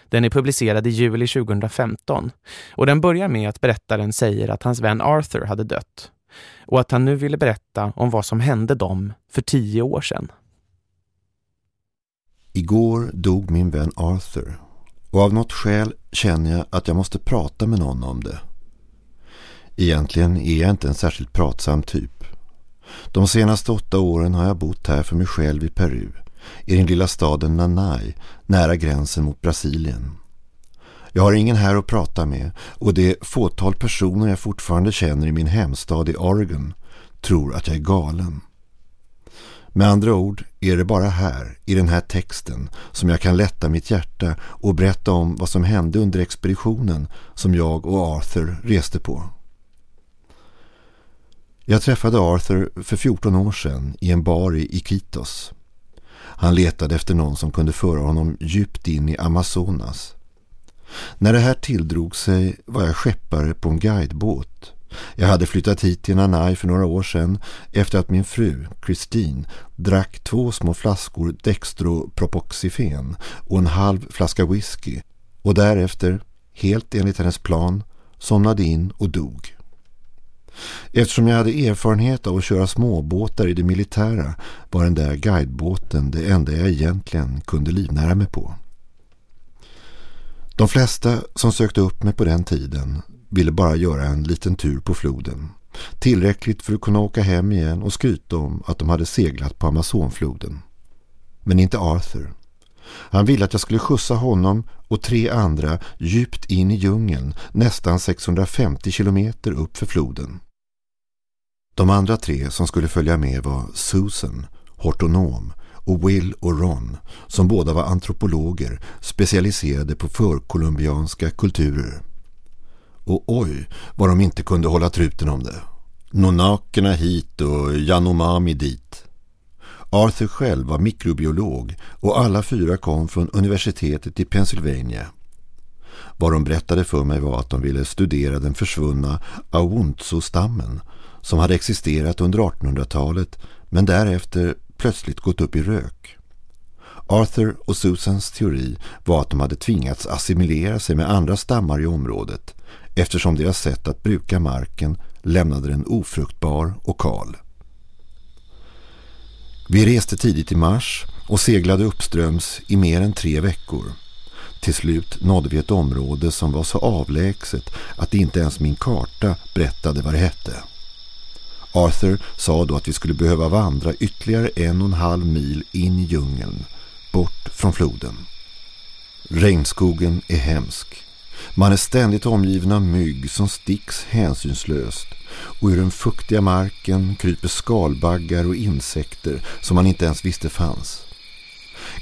Den är publicerad i juli 2015 och den börjar med att berättaren säger att hans vän Arthur hade dött och att han nu ville berätta om vad som hände dem för tio år sedan. Igår dog min vän Arthur och av något skäl känner jag att jag måste prata med någon om det. Egentligen är jag inte en särskilt pratsam typ. De senaste åtta åren har jag bott här för mig själv i Peru, i den lilla staden Nanay, nära gränsen mot Brasilien. Jag har ingen här att prata med och det fåtal personer jag fortfarande känner i min hemstad i Oregon tror att jag är galen. Med andra ord är det bara här, i den här texten, som jag kan lätta mitt hjärta och berätta om vad som hände under expeditionen som jag och Arthur reste på. Jag träffade Arthur för 14 år sedan i en bar i Iquitos. Han letade efter någon som kunde föra honom djupt in i Amazonas. När det här tilldrog sig var jag skeppare på en guidebåt. Jag hade flyttat hit till Nanai för några år sedan efter att min fru, Christine, drack två små flaskor dextropropoxifen och en halv flaska whisky och därefter, helt enligt hennes plan, somnade in och dog. Eftersom jag hade erfarenhet av att köra småbåtar i det militära var den där guidebåten det enda jag egentligen kunde livnära mig på. De flesta som sökte upp mig på den tiden ville bara göra en liten tur på floden. Tillräckligt för att kunna åka hem igen och skryta om att de hade seglat på Amazonfloden. Men inte Arthur. Han ville att jag skulle skjutsa honom och tre andra djupt in i djungeln nästan 650 kilometer upp för floden. De andra tre som skulle följa med var Susan, hortonom och Will och Ron som båda var antropologer specialiserade på förkolumbianska kulturer. Och oj vad de inte kunde hålla truten om det. Nonakerna hit och Janomami dit. Arthur själv var mikrobiolog och alla fyra kom från universitetet i Pennsylvania. Vad de berättade för mig var att de ville studera den försvunna Awuntso-stammen som hade existerat under 1800-talet men därefter plötsligt gått upp i rök. Arthur och Susans teori var att de hade tvingats assimilera sig med andra stammar i området eftersom deras sätt att bruka marken lämnade den ofruktbar och kal. Vi reste tidigt i mars och seglade uppströms i mer än tre veckor. Till slut nådde vi ett område som var så avlägset att inte ens min karta berättade vad det hette. Arthur sa då att vi skulle behöva vandra ytterligare en och en halv mil in i djungeln, bort från floden. Regnskogen är hemsk. Man är ständigt omgiven av mygg som sticks hänsynslöst och ur den fuktiga marken kryper skalbaggar och insekter som man inte ens visste fanns.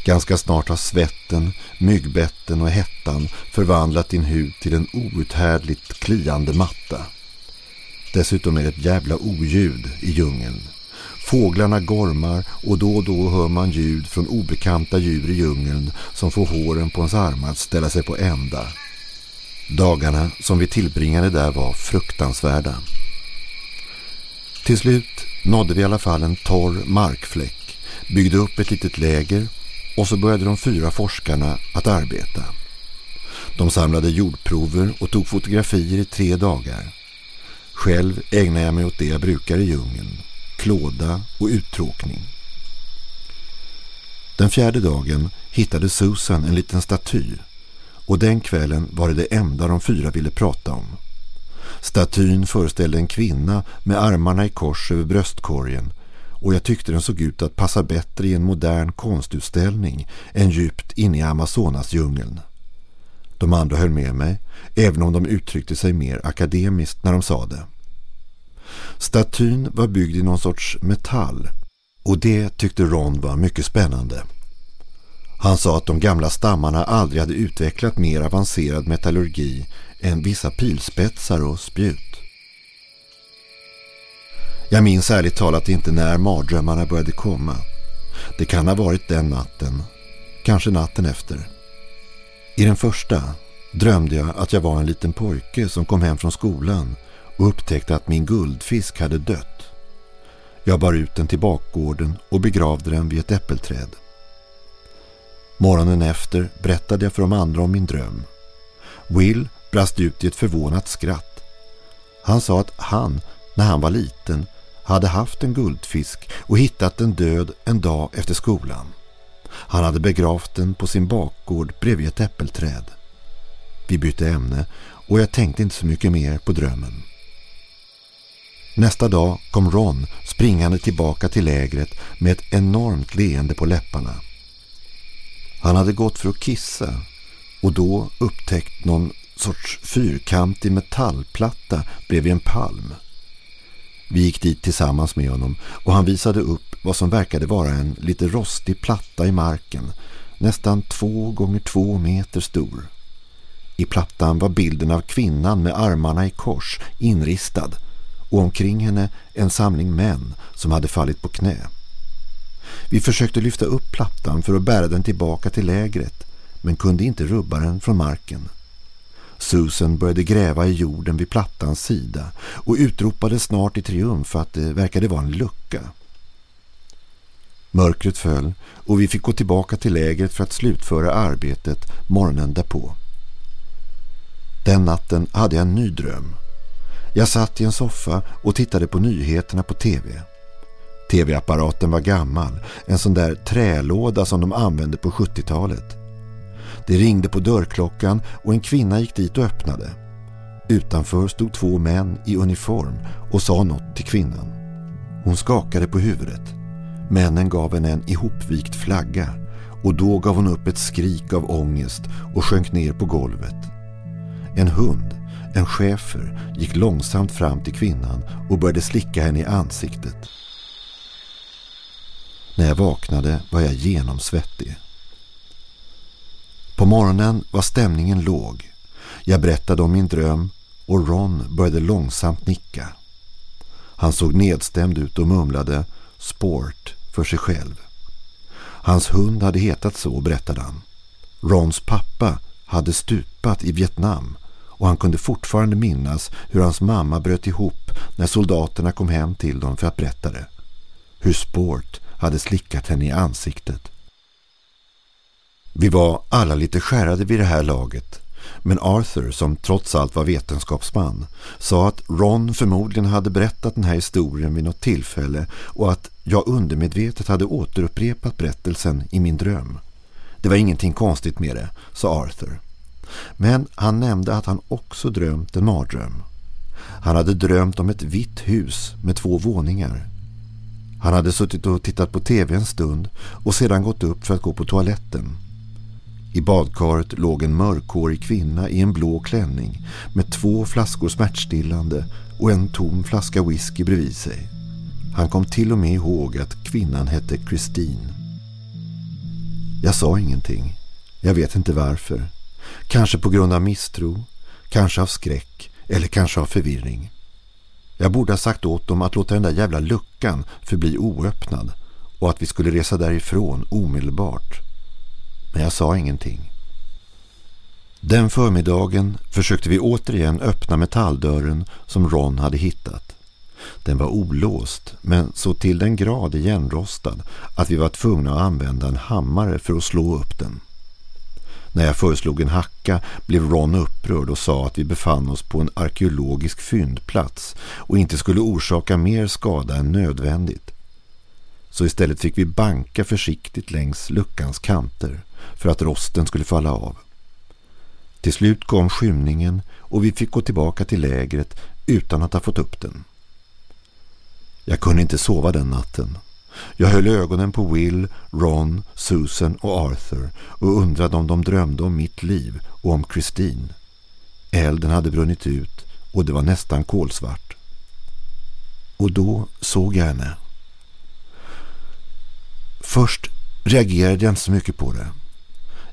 Ganska snart har svetten, myggbetten och hettan förvandlat din hud till en outhärdligt kliande matta. Dessutom är det ett jävla oljud i djungeln. Fåglarna gormar och då och då hör man ljud från obekanta djur i djungeln som får håren på ens armar att ställa sig på ända. Dagarna som vi tillbringade där var fruktansvärda. Till slut nådde vi i alla fall en torr markfläck, byggde upp ett litet läger och så började de fyra forskarna att arbeta. De samlade jordprover och tog fotografier i tre dagar. Själv ägnade jag mig åt det jag brukar i djungeln, klåda och uttråkning. Den fjärde dagen hittade Susan en liten staty och den kvällen var det det enda de fyra ville prata om. Statyn föreställde en kvinna med armarna i kors över bröstkorgen och jag tyckte den såg ut att passa bättre i en modern konstutställning än djupt inne i Amazonas-djungeln. De andra höll med mig, även om de uttryckte sig mer akademiskt när de sa det. Statyn var byggd i någon sorts metall och det tyckte Ron var mycket spännande. Han sa att de gamla stammarna aldrig hade utvecklat mer avancerad metallurgi än vissa pilspetsar och spjut. Jag minns ärligt talat inte när mardrömmarna började komma. Det kan ha varit den natten, kanske natten efter. I den första drömde jag att jag var en liten pojke som kom hem från skolan och upptäckte att min guldfisk hade dött. Jag bar ut den till bakgården och begravde den vid ett äppelträd. Morgonen efter berättade jag för de andra om min dröm. Will brast ut i ett förvånat skratt. Han sa att han, när han var liten, hade haft en guldfisk och hittat den död en dag efter skolan. Han hade begravt den på sin bakgård bredvid ett äppelträd. Vi bytte ämne och jag tänkte inte så mycket mer på drömmen. Nästa dag kom Ron springande tillbaka till lägret med ett enormt leende på läpparna. Han hade gått för att kissa och då upptäckt någon sorts fyrkantig metallplatta bredvid en palm. Vi gick dit tillsammans med honom och han visade upp vad som verkade vara en lite rostig platta i marken, nästan två gånger två meter stor. I plattan var bilden av kvinnan med armarna i kors inristad och omkring henne en samling män som hade fallit på knä. Vi försökte lyfta upp plattan för att bära den tillbaka till lägret men kunde inte rubba den från marken. Susan började gräva i jorden vid plattans sida och utropade snart i triumf att det verkade vara en lucka. Mörkret föll och vi fick gå tillbaka till lägret för att slutföra arbetet morgonen därpå. Den natten hade jag en ny dröm. Jag satt i en soffa och tittade på nyheterna på tv. Tv-apparaten var gammal, en sån där trälåda som de använde på 70-talet. Det ringde på dörrklockan och en kvinna gick dit och öppnade. Utanför stod två män i uniform och sa något till kvinnan. Hon skakade på huvudet. Männen gav henne en ihopvikt flagga och då gav hon upp ett skrik av ångest och sjönk ner på golvet. En hund, en chefer, gick långsamt fram till kvinnan och började slicka henne i ansiktet. När jag vaknade var jag genomsvettig. På morgonen var stämningen låg. Jag berättade om min dröm och Ron började långsamt nicka. Han såg nedstämd ut och mumlade sport för sig själv. Hans hund hade hetat så, berättade han. Rons pappa hade stupat i Vietnam och han kunde fortfarande minnas hur hans mamma bröt ihop när soldaterna kom hem till dem för att berätta det. Hur Sport hade slickat henne i ansiktet. Vi var alla lite skärrade vid det här laget. Men Arthur, som trots allt var vetenskapsman, sa att Ron förmodligen hade berättat den här historien vid något tillfälle och att jag undermedvetet hade återupprepat berättelsen i min dröm. Det var ingenting konstigt med det, sa Arthur. Men han nämnde att han också drömt en mardröm. Han hade drömt om ett vitt hus med två våningar. Han hade suttit och tittat på tv en stund och sedan gått upp för att gå på toaletten. I badkaret låg en mörkhårig kvinna i en blå klänning med två flaskor smärtstillande och en tom flaska whisky bredvid sig. Han kom till och med ihåg att kvinnan hette Christine. Jag sa ingenting. Jag vet inte varför. Kanske på grund av misstro, kanske av skräck eller kanske av förvirring. Jag borde ha sagt åt dem att låta den där jävla luckan förbli oöppnad och att vi skulle resa därifrån omedelbart. Men jag sa ingenting. Den förmiddagen försökte vi återigen öppna metalldörren som Ron hade hittat. Den var olåst men så till den grad igenrostad att vi var tvungna att använda en hammare för att slå upp den. När jag föreslog en hacka blev Ron upprörd och sa att vi befann oss på en arkeologisk fyndplats och inte skulle orsaka mer skada än nödvändigt. Så istället fick vi banka försiktigt längs luckans kanter för att rosten skulle falla av. Till slut kom skymningen och vi fick gå tillbaka till lägret utan att ha fått upp den. Jag kunde inte sova den natten. Jag höll ögonen på Will, Ron, Susan och Arthur och undrade om de drömde om mitt liv och om Christine. Elden hade brunnit ut och det var nästan kolsvart. Och då såg jag henne. Först reagerade jag inte så mycket på det.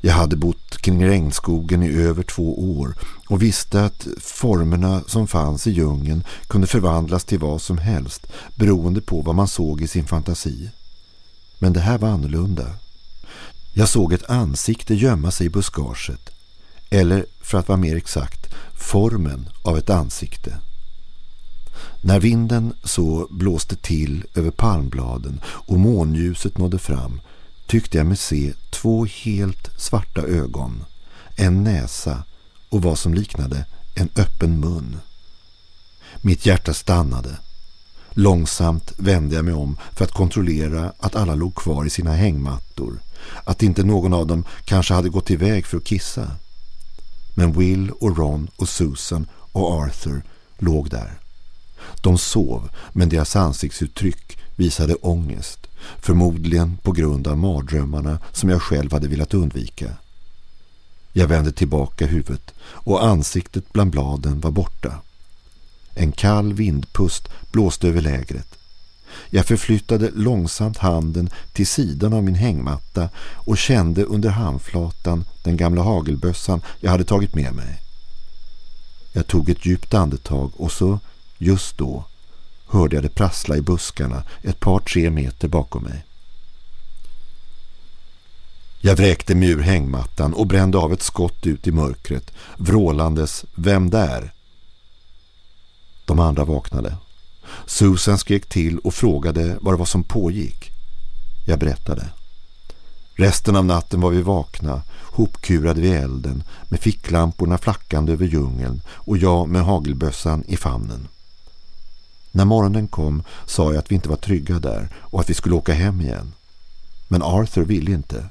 Jag hade bott kring regnskogen i över två år och visste att formerna som fanns i djungeln kunde förvandlas till vad som helst beroende på vad man såg i sin fantasi. Men det här var annorlunda. Jag såg ett ansikte gömma sig i buskaget eller för att vara mer exakt formen av ett ansikte. När vinden så blåste till över palmbladen och månljuset nådde fram tyckte jag mig se två helt svarta ögon, en näsa och vad som liknade en öppen mun. Mitt hjärta stannade. Långsamt vände jag mig om för att kontrollera att alla låg kvar i sina hängmattor. Att inte någon av dem kanske hade gått iväg för att kissa. Men Will och Ron och Susan och Arthur låg där. De sov men deras ansiktsuttryck visade ångest. Förmodligen på grund av mardrömmarna som jag själv hade velat undvika. Jag vände tillbaka huvudet och ansiktet bland bladen var borta. En kall vindpust blåste över lägret. Jag förflyttade långsamt handen till sidan av min hängmatta och kände under handflatan den gamla hagelbössan jag hade tagit med mig. Jag tog ett djupt andetag och så, just då, hörde jag det prassla i buskarna ett par tre meter bakom mig. Jag vräkte mig ur hängmattan och brände av ett skott ut i mörkret, vrålandes ”Vem där?” De andra vaknade. Susan skrek till och frågade vad det var som pågick. Jag berättade. Resten av natten var vi vakna, hopkurade vid elden med ficklamporna flackande över djungeln och jag med hagelbössan i famnen. När morgonen kom sa jag att vi inte var trygga där och att vi skulle åka hem igen. Men Arthur ville inte.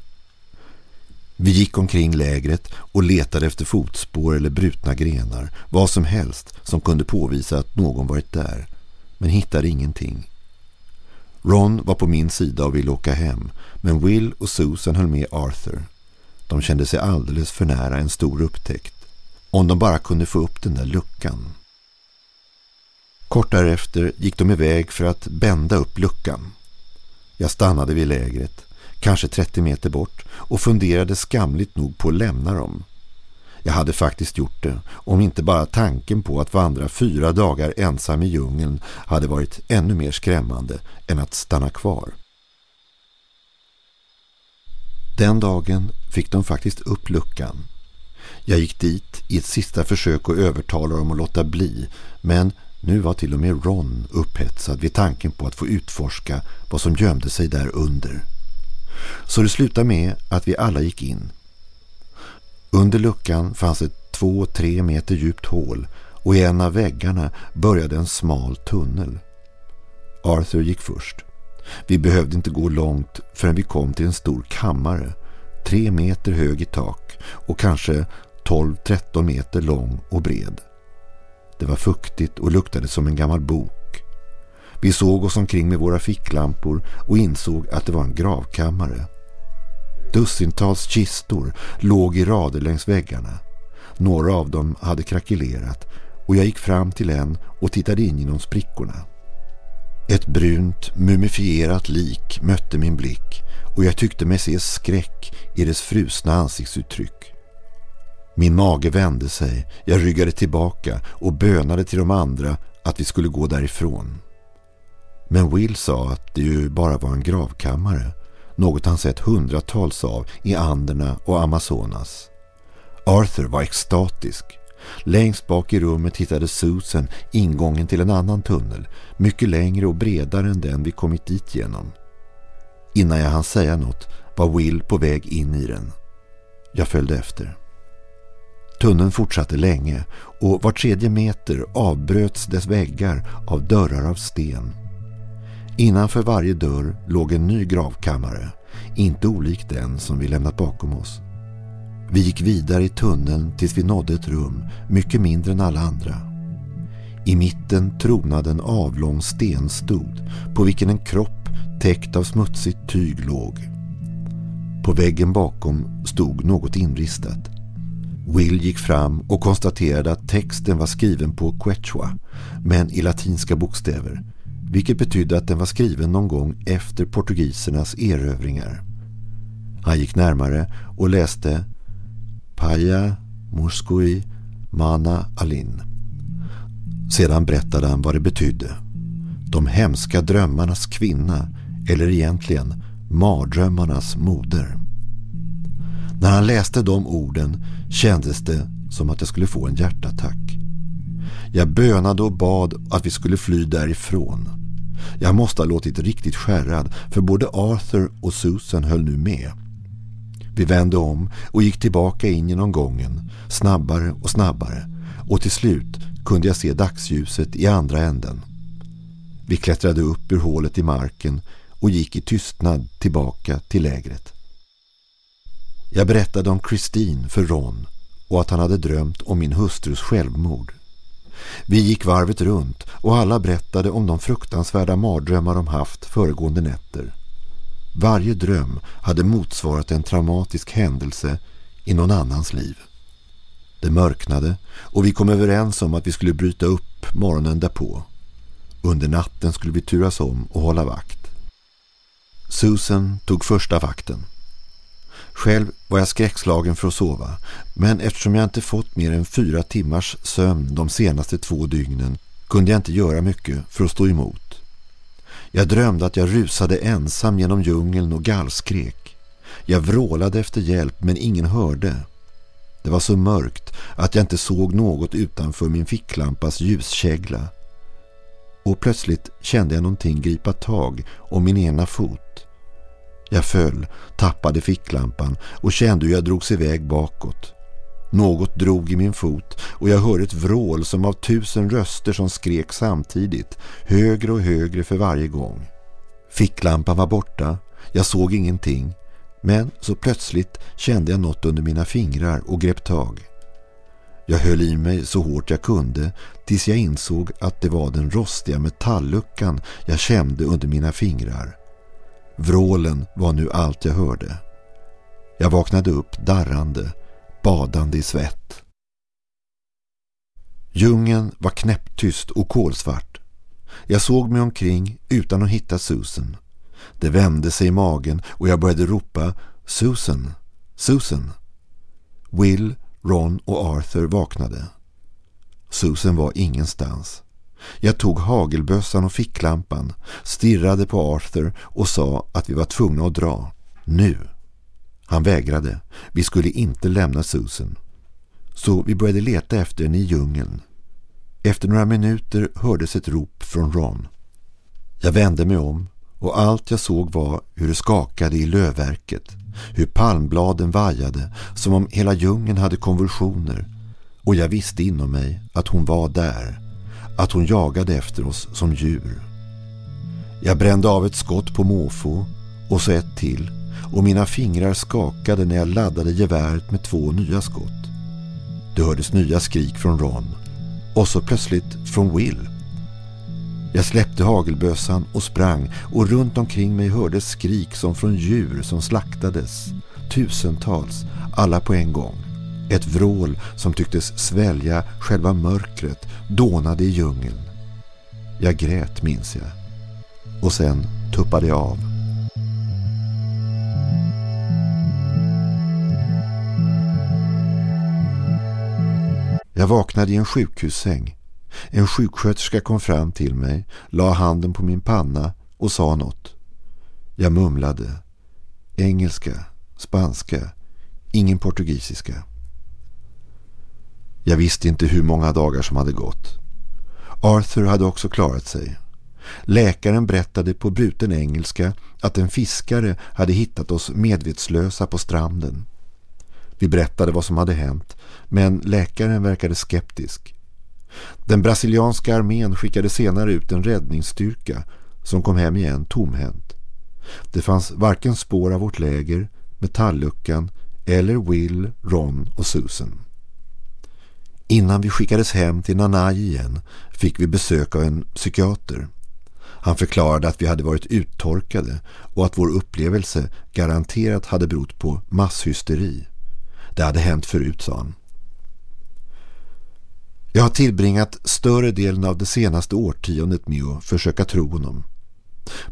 Vi gick omkring lägret och letade efter fotspår eller brutna grenar, vad som helst som kunde påvisa att någon varit där, men hittade ingenting. Ron var på min sida och ville åka hem, men Will och Susan höll med Arthur. De kände sig alldeles för nära en stor upptäckt. Om de bara kunde få upp den där luckan. Kort därefter gick de iväg för att bända upp luckan. Jag stannade vid lägret kanske 30 meter bort och funderade skamligt nog på att lämna dem. Jag hade faktiskt gjort det, om inte bara tanken på att vandra fyra dagar ensam i djungeln hade varit ännu mer skrämmande än att stanna kvar. Den dagen fick de faktiskt upp luckan. Jag gick dit i ett sista försök att övertala dem att låta bli, men nu var till och med Ron upphetsad vid tanken på att få utforska vad som gömde sig där under. Så det slutade med att vi alla gick in. Under luckan fanns ett två-tre meter djupt hål och i en av väggarna började en smal tunnel. Arthur gick först. Vi behövde inte gå långt förrän vi kom till en stor kammare, tre meter hög i tak och kanske 12-13 meter lång och bred. Det var fuktigt och luktade som en gammal bok. Vi såg oss omkring med våra ficklampor och insåg att det var en gravkammare. Dussintals kistor låg i rader längs väggarna. Några av dem hade krackelerat och jag gick fram till en och tittade in genom sprickorna. Ett brunt, mumifierat lik mötte min blick och jag tyckte mig se skräck i dess frusna ansiktsuttryck. Min mage vände sig, jag ryggade tillbaka och bönade till de andra att vi skulle gå därifrån. Men Will sa att det ju bara var en gravkammare, något han sett hundratals av i Anderna och Amazonas. Arthur var extatisk. Längst bak i rummet hittade Susan ingången till en annan tunnel, mycket längre och bredare än den vi kommit dit genom. Innan jag hann säga något var Will på väg in i den. Jag följde efter. Tunneln fortsatte länge och var tredje meter avbröts dess väggar av dörrar av sten. Innanför varje dörr låg en ny gravkammare, inte olik den som vi lämnat bakom oss. Vi gick vidare i tunneln tills vi nådde ett rum, mycket mindre än alla andra. I mitten tronade en avlång stenstod på vilken en kropp täckt av smutsigt tyg låg. På väggen bakom stod något inristat. Will gick fram och konstaterade att texten var skriven på quechua, men i latinska bokstäver vilket betydde att den var skriven någon gång efter portugisernas erövringar. Han gick närmare och läste Paya Muskui Mana Alin. Sedan berättade han vad det betydde. De hemska drömmarnas kvinna eller egentligen mardrömmarnas moder. När han läste de orden kändes det som att jag skulle få en hjärtattack. Jag bönade och bad att vi skulle fly därifrån. Jag måste ha låtit riktigt skärrad för både Arthur och Susan höll nu med. Vi vände om och gick tillbaka in genom gången, snabbare och snabbare och till slut kunde jag se dagsljuset i andra änden. Vi klättrade upp ur hålet i marken och gick i tystnad tillbaka till lägret. Jag berättade om Christine för Ron och att han hade drömt om min hustrus självmord. Vi gick varvet runt och alla berättade om de fruktansvärda mardrömmar de haft föregående nätter. Varje dröm hade motsvarat en traumatisk händelse i någon annans liv. Det mörknade och vi kom överens om att vi skulle bryta upp morgonen därpå. Under natten skulle vi turas om och hålla vakt. Susan tog första vakten. Själv var jag skräckslagen för att sova, men eftersom jag inte fått mer än fyra timmars sömn de senaste två dygnen kunde jag inte göra mycket för att stå emot. Jag drömde att jag rusade ensam genom djungeln och gallskrek. Jag vrålade efter hjälp men ingen hörde. Det var så mörkt att jag inte såg något utanför min ficklampas ljuskägla. Och plötsligt kände jag någonting gripa tag om min ena fot. Jag föll, tappade ficklampan och kände hur jag drogs iväg bakåt. Något drog i min fot och jag hörde ett vrål som av tusen röster som skrek samtidigt, högre och högre för varje gång. Ficklampan var borta, jag såg ingenting, men så plötsligt kände jag något under mina fingrar och grep tag. Jag höll i mig så hårt jag kunde tills jag insåg att det var den rostiga metallluckan jag kände under mina fingrar. Vrålen var nu allt jag hörde. Jag vaknade upp darrande, badande i svett. Djungeln var knäpptyst och kolsvart. Jag såg mig omkring utan att hitta Susan. Det vände sig i magen och jag började ropa Susan, Susan. Will, Ron och Arthur vaknade. Susan var ingenstans. Jag tog hagelbössan och ficklampan, stirrade på Arthur och sa att vi var tvungna att dra. Nu. Han vägrade. Vi skulle inte lämna Susan. Så vi började leta efter henne i djungeln. Efter några minuter hördes ett rop från Ron. Jag vände mig om och allt jag såg var hur det skakade i lövverket, hur palmbladen vajade som om hela djungeln hade konvulsioner och jag visste inom mig att hon var där, att hon jagade efter oss som djur. Jag brände av ett skott på måfå och så ett till och mina fingrar skakade när jag laddade geväret med två nya skott. Det hördes nya skrik från Ron och så plötsligt från Will. Jag släppte hagelbössan och sprang och runt omkring mig hördes skrik som från djur som slaktades. Tusentals, alla på en gång. Ett vrål som tycktes svälja själva mörkret dånade i djungeln. Jag grät minns jag. Och sen tuppade jag av. Jag vaknade i en sjukhussäng. En sjuksköterska kom fram till mig, la handen på min panna och sa något. Jag mumlade. Engelska, spanska, ingen portugisiska. Jag visste inte hur många dagar som hade gått. Arthur hade också klarat sig. Läkaren berättade på bruten engelska att en fiskare hade hittat oss medvetslösa på stranden. Vi berättade vad som hade hänt, men läkaren verkade skeptisk. Den brasilianska armén skickade senare ut en räddningsstyrka som kom hem igen tomhänt. Det fanns varken spår av vårt läger, metallluckan eller Will, Ron och Susan. Innan vi skickades hem till Nanai igen fick vi besök av en psykiater. Han förklarade att vi hade varit uttorkade och att vår upplevelse garanterat hade berott på masshysteri. Det hade hänt förut, sa han. Jag har tillbringat större delen av det senaste årtiondet med att försöka tro honom.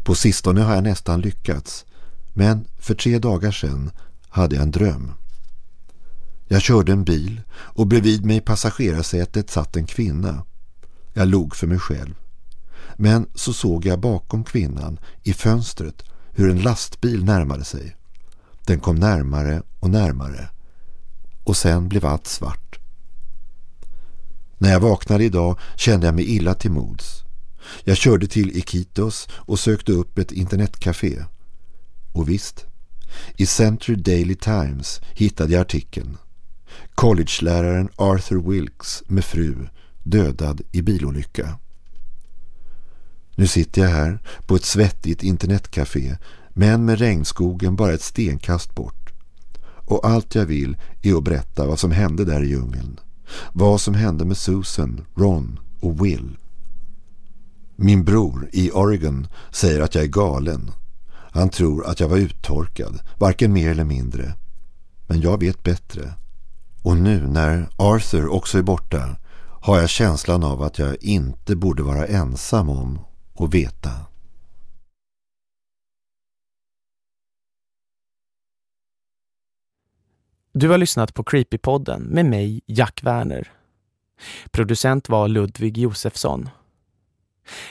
På sistone har jag nästan lyckats. Men för tre dagar sedan hade jag en dröm. Jag körde en bil och bredvid mig i passagerarsätet satt en kvinna. Jag log för mig själv. Men så såg jag bakom kvinnan i fönstret hur en lastbil närmade sig. Den kom närmare och närmare. Och sen blev allt svart. När jag vaknade idag kände jag mig illa till mods. Jag körde till Iquitos och sökte upp ett internetcafé. Och visst, i Century Daily Times hittade jag artikeln. College-läraren Arthur Wilkes med fru dödad i bilolycka. Nu sitter jag här på ett svettigt internetcafé men med regnskogen bara ett stenkast bort. Och allt jag vill är att berätta vad som hände där i djungeln. Vad som hände med Susan, Ron och Will. Min bror i Oregon säger att jag är galen. Han tror att jag var uttorkad, varken mer eller mindre. Men jag vet bättre. Och nu när Arthur också är borta har jag känslan av att jag inte borde vara ensam om att veta. Du har lyssnat på Creepypodden med mig, Jack Werner. Producent var Ludvig Josefsson.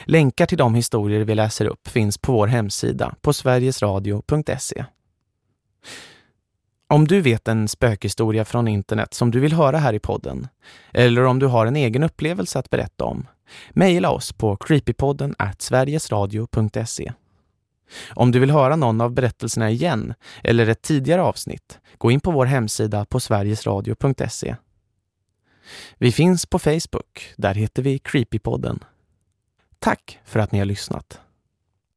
Länkar till de historier vi läser upp finns på vår hemsida på sverigesradio.se. Om du vet en spökhistoria från internet som du vill höra här i podden eller om du har en egen upplevelse att berätta om, mejla oss på creepypodden at sverigesradio.se. Om du vill höra någon av berättelserna igen eller ett tidigare avsnitt, gå in på vår hemsida på sverigesradio.se. Vi finns på Facebook, där heter vi Creepypodden. Tack för att ni har lyssnat.